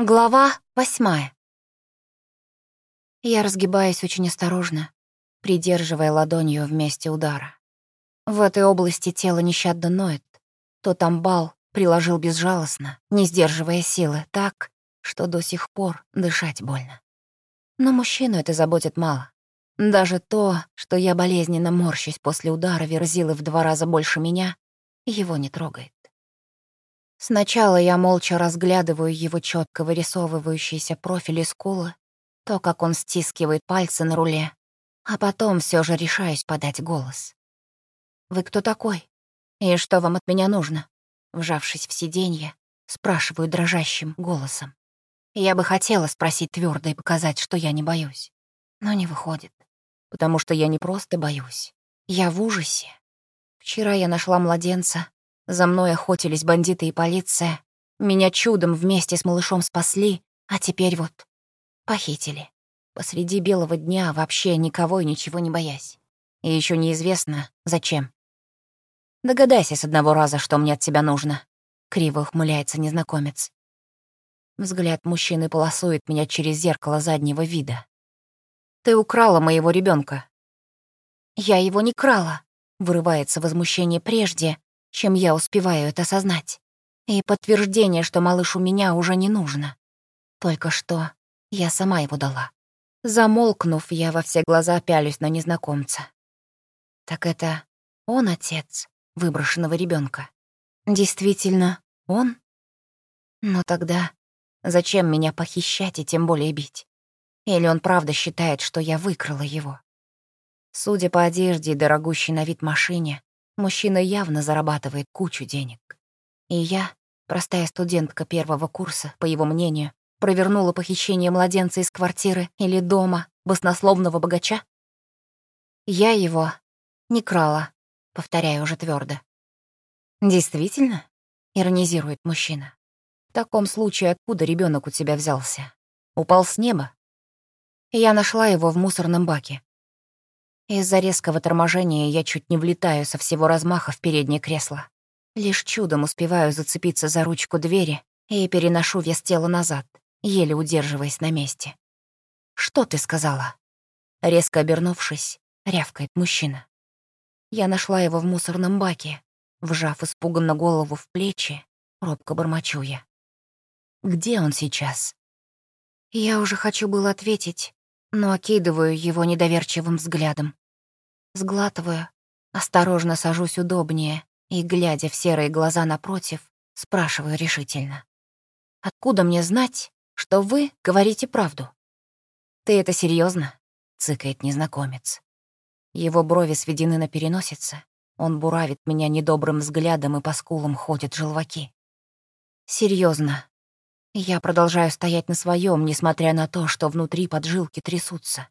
Глава восьмая. Я разгибаюсь очень осторожно, придерживая ладонью вместе удара. В этой области тело нещадно ноет. Тот амбал приложил безжалостно, не сдерживая силы, так, что до сих пор дышать больно. Но мужчину это заботит мало. Даже то, что я болезненно морщусь после удара верзилы в два раза больше меня, его не трогает. Сначала я молча разглядываю его четко вырисовывающийся профиль и скулы, то, как он стискивает пальцы на руле, а потом все же решаюсь подать голос. «Вы кто такой? И что вам от меня нужно?» Вжавшись в сиденье, спрашиваю дрожащим голосом. Я бы хотела спросить твердо и показать, что я не боюсь. Но не выходит, потому что я не просто боюсь. Я в ужасе. Вчера я нашла младенца, за мной охотились бандиты и полиция. Меня чудом вместе с малышом спасли, а теперь вот похитили. Посреди белого дня, вообще никого и ничего не боясь. И еще неизвестно, зачем. Догадайся с одного раза, что мне от тебя нужно. Криво ухмыляется незнакомец. Взгляд мужчины полосует меня через зеркало заднего вида. Ты украла моего ребенка. Я его не крала. Вырывается возмущение прежде, чем я успеваю это осознать. И подтверждение, что малыш у меня уже не нужно. Только что я сама его дала. Замолкнув, я во все глаза пялюсь на незнакомца. Так это он отец выброшенного ребенка. Действительно, он? Но тогда зачем меня похищать и тем более бить? Или он правда считает, что я выкрала его? Судя по одежде и дорогущей на вид машине, Мужчина явно зарабатывает кучу денег. И я, простая студентка первого курса, по его мнению, провернула похищение младенца из квартиры или дома баснословного богача? Я его не крала, повторяю уже твердо. Действительно? иронизирует мужчина. В таком случае откуда ребенок у тебя взялся? Упал с неба? Я нашла его в мусорном баке. Из-за резкого торможения я чуть не влетаю со всего размаха в переднее кресло. Лишь чудом успеваю зацепиться за ручку двери и переношу вес тела назад, еле удерживаясь на месте. «Что ты сказала?» Резко обернувшись, рявкает мужчина. Я нашла его в мусорном баке, вжав испуганно голову в плечи, робко бормочу я. «Где он сейчас?» Я уже хочу было ответить, но окидываю его недоверчивым взглядом. Сглатываю, осторожно сажусь удобнее и, глядя в серые глаза напротив, спрашиваю решительно. «Откуда мне знать, что вы говорите правду?» «Ты это серьезно? цыкает незнакомец. Его брови сведены на переносице, он буравит меня недобрым взглядом и по скулам ходят желваки. Серьезно. Я продолжаю стоять на своем, несмотря на то, что внутри поджилки трясутся.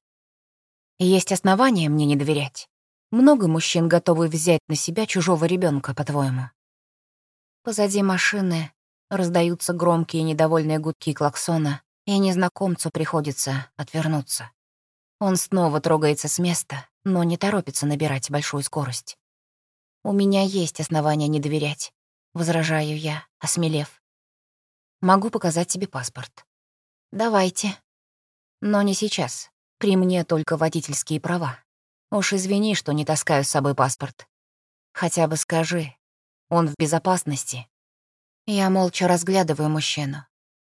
Есть основания мне не доверять. Много мужчин готовы взять на себя чужого ребенка, по-твоему? Позади машины раздаются громкие недовольные гудки клаксона, и незнакомцу приходится отвернуться. Он снова трогается с места, но не торопится набирать большую скорость. «У меня есть основания не доверять», — возражаю я, осмелев. «Могу показать тебе паспорт». «Давайте». «Но не сейчас. При мне только водительские права. Уж извини, что не таскаю с собой паспорт. Хотя бы скажи, он в безопасности?» Я молча разглядываю мужчину.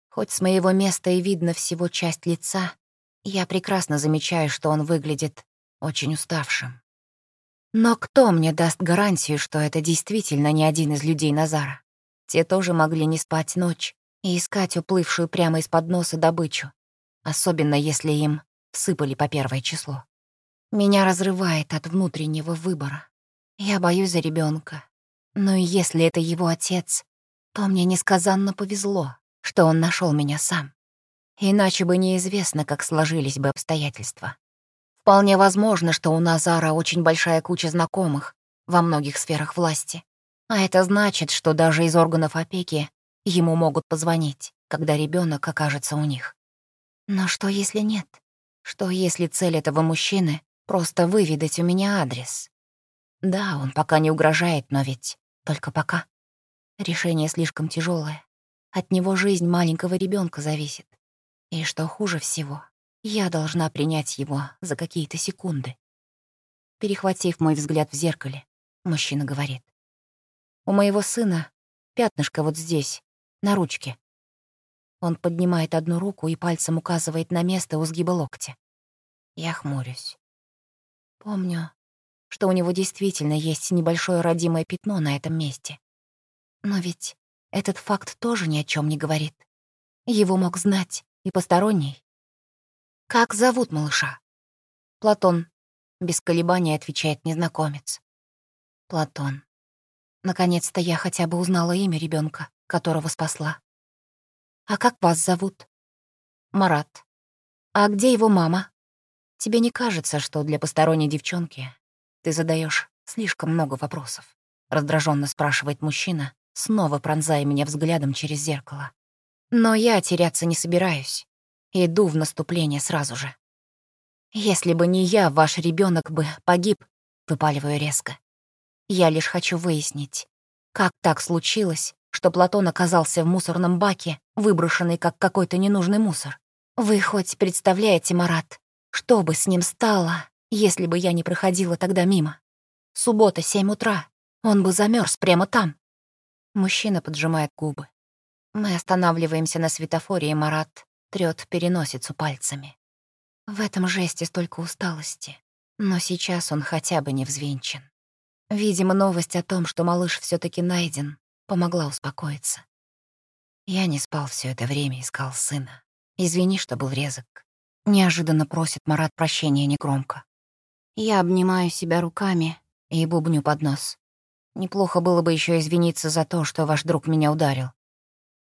Хоть с моего места и видно всего часть лица, я прекрасно замечаю, что он выглядит очень уставшим. Но кто мне даст гарантию, что это действительно не один из людей Назара? Те тоже могли не спать ночь и искать уплывшую прямо из-под носа добычу, особенно если им всыпали по первое число. Меня разрывает от внутреннего выбора. Я боюсь за ребенка. Но если это его отец, то мне несказанно повезло, что он нашел меня сам. Иначе бы неизвестно, как сложились бы обстоятельства. Вполне возможно, что у Назара очень большая куча знакомых во многих сферах власти. А это значит, что даже из органов опеки ему могут позвонить, когда ребенок окажется у них. Но что если нет? Что если цель этого мужчины — просто выведать у меня адрес? Да, он пока не угрожает, но ведь только пока. Решение слишком тяжелое. От него жизнь маленького ребенка зависит. И что хуже всего, я должна принять его за какие-то секунды. Перехватив мой взгляд в зеркале, мужчина говорит. «У моего сына пятнышко вот здесь, на ручке». Он поднимает одну руку и пальцем указывает на место у сгиба локтя. Я хмурюсь. Помню, что у него действительно есть небольшое родимое пятно на этом месте. Но ведь этот факт тоже ни о чем не говорит. Его мог знать и посторонний. «Как зовут малыша?» «Платон», — без колебаний отвечает незнакомец. «Платон. Наконец-то я хотя бы узнала имя ребенка, которого спасла. А как вас зовут?» «Марат. А где его мама?» «Тебе не кажется, что для посторонней девчонки ты задаешь слишком много вопросов?» Раздраженно спрашивает мужчина, снова пронзая меня взглядом через зеркало. Но я теряться не собираюсь. Иду в наступление сразу же. Если бы не я, ваш ребенок бы погиб, выпаливаю резко. Я лишь хочу выяснить, как так случилось, что Платон оказался в мусорном баке, выброшенный как какой-то ненужный мусор. Вы хоть представляете, Марат, что бы с ним стало, если бы я не проходила тогда мимо? Суббота, семь утра. Он бы замерз прямо там. Мужчина поджимает губы. Мы останавливаемся на светофоре, и Марат трёт переносицу пальцами. В этом жесте столько усталости, но сейчас он хотя бы не взвинчен. Видимо, новость о том, что малыш все таки найден, помогла успокоиться. Я не спал все это время, искал сына. Извини, что был резок. Неожиданно просит Марат прощения негромко. Я обнимаю себя руками и бубню под нос. Неплохо было бы еще извиниться за то, что ваш друг меня ударил.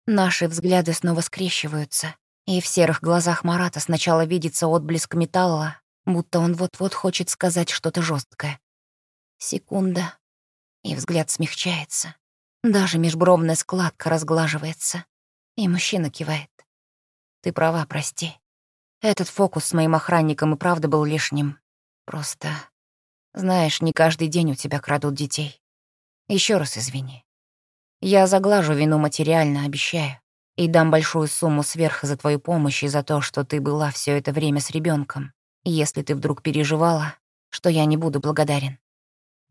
Наши взгляды снова скрещиваются, и в серых глазах Марата сначала видится отблеск металла, будто он вот-вот хочет сказать что-то жесткое. Секунда, и взгляд смягчается. Даже межбровная складка разглаживается, и мужчина кивает. «Ты права, прости. Этот фокус с моим охранником и правда был лишним. Просто, знаешь, не каждый день у тебя крадут детей. Еще раз извини. Я заглажу вину материально, обещаю. И дам большую сумму сверх за твою помощь и за то, что ты была все это время с ребенком. Если ты вдруг переживала, что я не буду благодарен.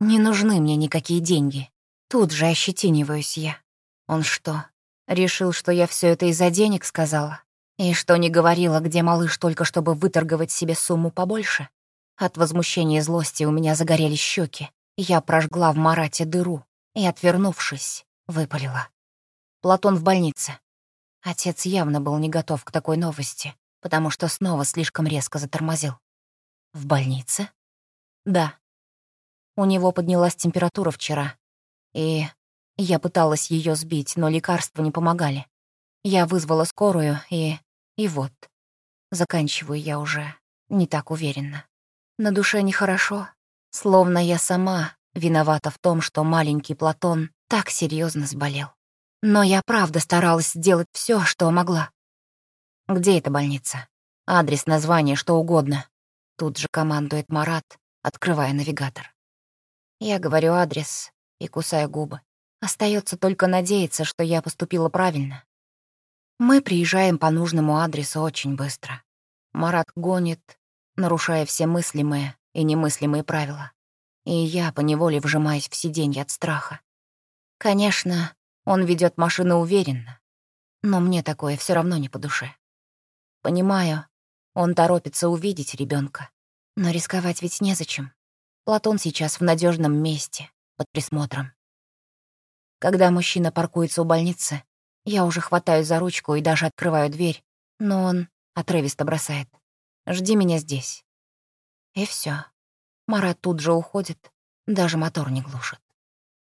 Не нужны мне никакие деньги. Тут же ощетиниваюсь я. Он что, решил, что я все это из-за денег сказала? И что не говорила, где малыш, только чтобы выторговать себе сумму побольше? От возмущения и злости у меня загорелись щеки. Я прожгла в Марате дыру и, отвернувшись, выпалила. Платон в больнице. Отец явно был не готов к такой новости, потому что снова слишком резко затормозил. В больнице? Да. У него поднялась температура вчера, и я пыталась ее сбить, но лекарства не помогали. Я вызвала скорую, и... и вот. Заканчиваю я уже не так уверенно. На душе нехорошо, Словно я сама виновата в том, что маленький Платон так серьезно сболел. Но я правда старалась сделать все, что могла. Где эта больница? Адрес, название, что угодно. Тут же командует Марат, открывая навигатор. Я говорю адрес и кусаю губы. Остается только надеяться, что я поступила правильно. Мы приезжаем по нужному адресу очень быстро. Марат гонит, нарушая все мыслимые и немыслимые правила. И я поневоле вжимаюсь в сиденье от страха. Конечно, он ведет машину уверенно, но мне такое все равно не по душе. Понимаю, он торопится увидеть ребенка, но рисковать ведь незачем. Платон сейчас в надежном месте, под присмотром. Когда мужчина паркуется у больницы, я уже хватаю за ручку и даже открываю дверь, но он отрывисто бросает. «Жди меня здесь». И все. Марат тут же уходит, даже мотор не глушит.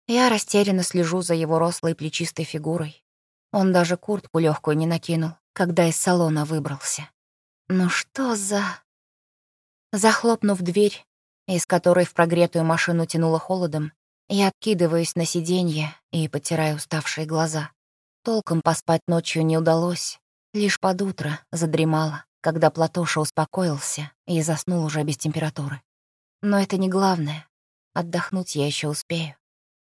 Я растерянно слежу за его рослой плечистой фигурой. Он даже куртку легкую не накинул, когда из салона выбрался. Ну что за... Захлопнув дверь, из которой в прогретую машину тянуло холодом, я откидываюсь на сиденье и потираю уставшие глаза. Толком поспать ночью не удалось, лишь под утро задремала когда Платоша успокоился и заснул уже без температуры. Но это не главное. Отдохнуть я еще успею.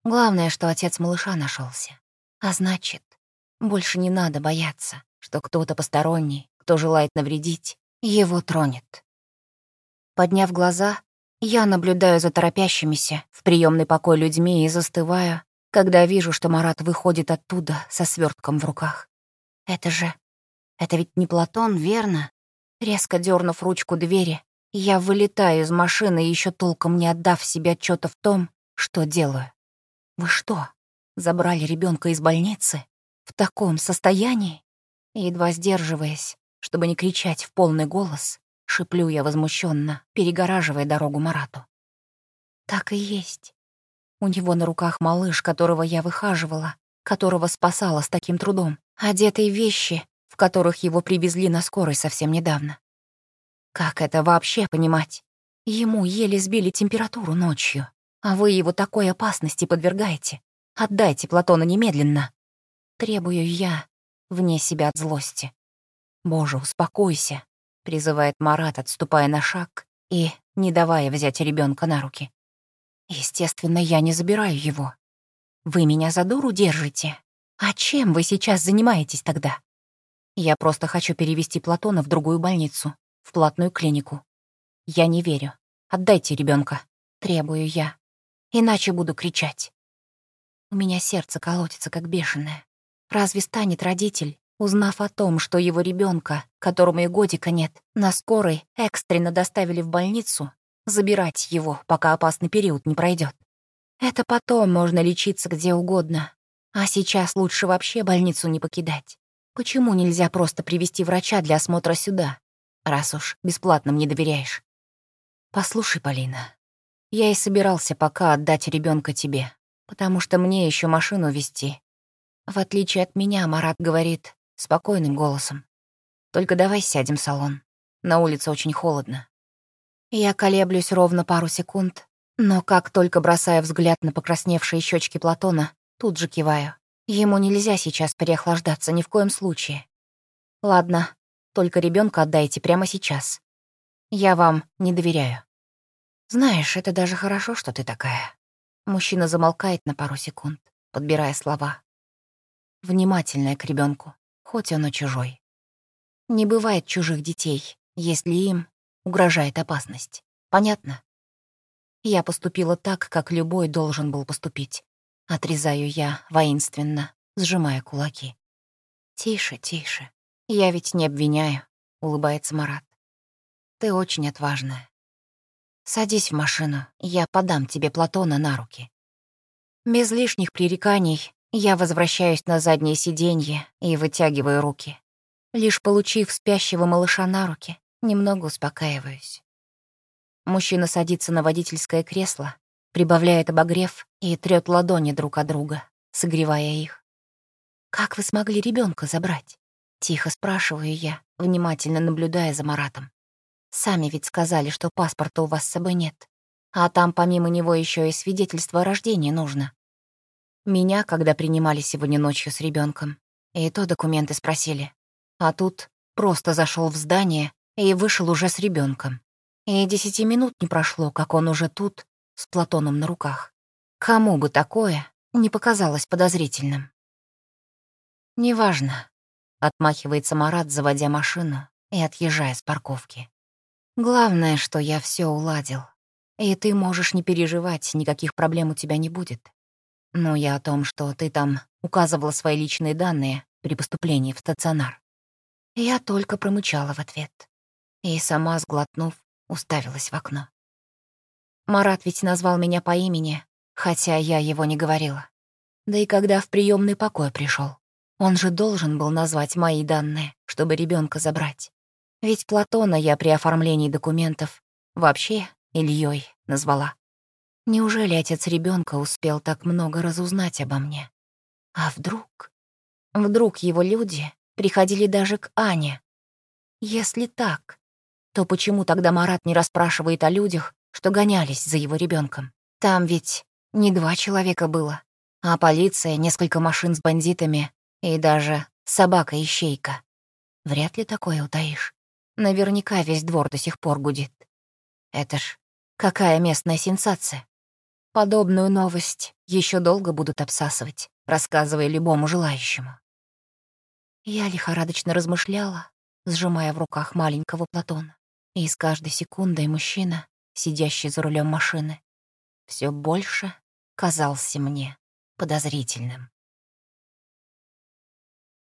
Главное, что отец малыша нашелся. А значит, Больше не надо бояться, что кто-то посторонний, кто желает навредить, его тронет. Подняв глаза, я наблюдаю за торопящимися в приемный покой людьми и застываю, когда вижу, что Марат выходит оттуда со свертком в руках. Это же... Это ведь не Платон, верно? Резко дернув ручку двери, я вылетаю из машины, еще толком не отдав себе отчета в том, что делаю. Вы что, забрали ребенка из больницы? В таком состоянии? Едва сдерживаясь, чтобы не кричать в полный голос, шиплю я возмущенно, перегораживая дорогу Марату. Так и есть. У него на руках малыш, которого я выхаживала, которого спасала с таким трудом, одетые вещи, в которых его привезли на скорой совсем недавно. Как это вообще понимать? Ему еле сбили температуру ночью, а вы его такой опасности подвергаете. Отдайте Платона немедленно. Требую я, вне себя от злости. Боже, успокойся, призывает Марат, отступая на шаг и не давая взять ребенка на руки. Естественно, я не забираю его. Вы меня за дуру держите? А чем вы сейчас занимаетесь тогда? Я просто хочу перевести Платона в другую больницу, в платную клинику. Я не верю. Отдайте ребенка, требую я. Иначе буду кричать. У меня сердце колотится, как бешеное. Разве станет родитель Узнав о том, что его ребенка, которому и годика нет, на скорой экстренно доставили в больницу, забирать его, пока опасный период не пройдет. Это потом можно лечиться где угодно. А сейчас лучше вообще больницу не покидать. Почему нельзя просто привести врача для осмотра сюда, раз уж бесплатно мне доверяешь? Послушай, Полина, я и собирался пока отдать ребенка тебе, потому что мне еще машину вести. В отличие от меня, Марат говорит, спокойным голосом. «Только давай сядем в салон. На улице очень холодно». Я колеблюсь ровно пару секунд, но как только бросаю взгляд на покрасневшие щечки Платона, тут же киваю. Ему нельзя сейчас переохлаждаться ни в коем случае. Ладно, только ребенка отдайте прямо сейчас. Я вам не доверяю. Знаешь, это даже хорошо, что ты такая. Мужчина замолкает на пару секунд, подбирая слова. Внимательная к ребенку хоть он и чужой. Не бывает чужих детей, если им угрожает опасность. Понятно? Я поступила так, как любой должен был поступить. Отрезаю я воинственно, сжимая кулаки. «Тише, тише. Я ведь не обвиняю», — улыбается Марат. «Ты очень отважная. Садись в машину, я подам тебе Платона на руки». Без лишних пререканий я возвращаюсь на заднее сиденье и вытягиваю руки. Лишь получив спящего малыша на руки, немного успокаиваюсь. Мужчина садится на водительское кресло, прибавляет обогрев и трёт ладони друг от друга, согревая их. «Как вы смогли ребенка забрать?» — тихо спрашиваю я, внимательно наблюдая за Маратом. «Сами ведь сказали, что паспорта у вас с собой нет, а там помимо него еще и свидетельство о рождении нужно. Меня, когда принимали сегодня ночью с ребенком, и то документы спросили. А тут просто зашел в здание и вышел уже с ребенком. И десяти минут не прошло, как он уже тут, с Платоном на руках. Кому бы такое не показалось подозрительным? «Неважно», — отмахивается Марат, заводя машину и отъезжая с парковки. «Главное, что я все уладил. И ты можешь не переживать, никаких проблем у тебя не будет. Но я о том, что ты там указывала свои личные данные при поступлении в стационар. Я только промычала в ответ. И сама, сглотнув, уставилась в окно. Марат ведь назвал меня по имени, хотя я его не говорила. Да и когда в приемный покой пришел, он же должен был назвать мои данные, чтобы ребенка забрать. Ведь Платона я при оформлении документов вообще Ильей назвала. Неужели отец ребенка успел так много разузнать обо мне? А вдруг? Вдруг его люди приходили даже к Ане? Если так, то почему тогда Марат не расспрашивает о людях, что гонялись за его ребенком? Там ведь не два человека было, а полиция, несколько машин с бандитами и даже собака-ищейка. Вряд ли такое утаишь. Наверняка весь двор до сих пор гудит. Это ж какая местная сенсация. Подобную новость еще долго будут обсасывать, рассказывая любому желающему. Я лихорадочно размышляла, сжимая в руках маленького Платона. И с каждой секундой мужчина, сидящий за рулем машины, все больше казался мне подозрительным.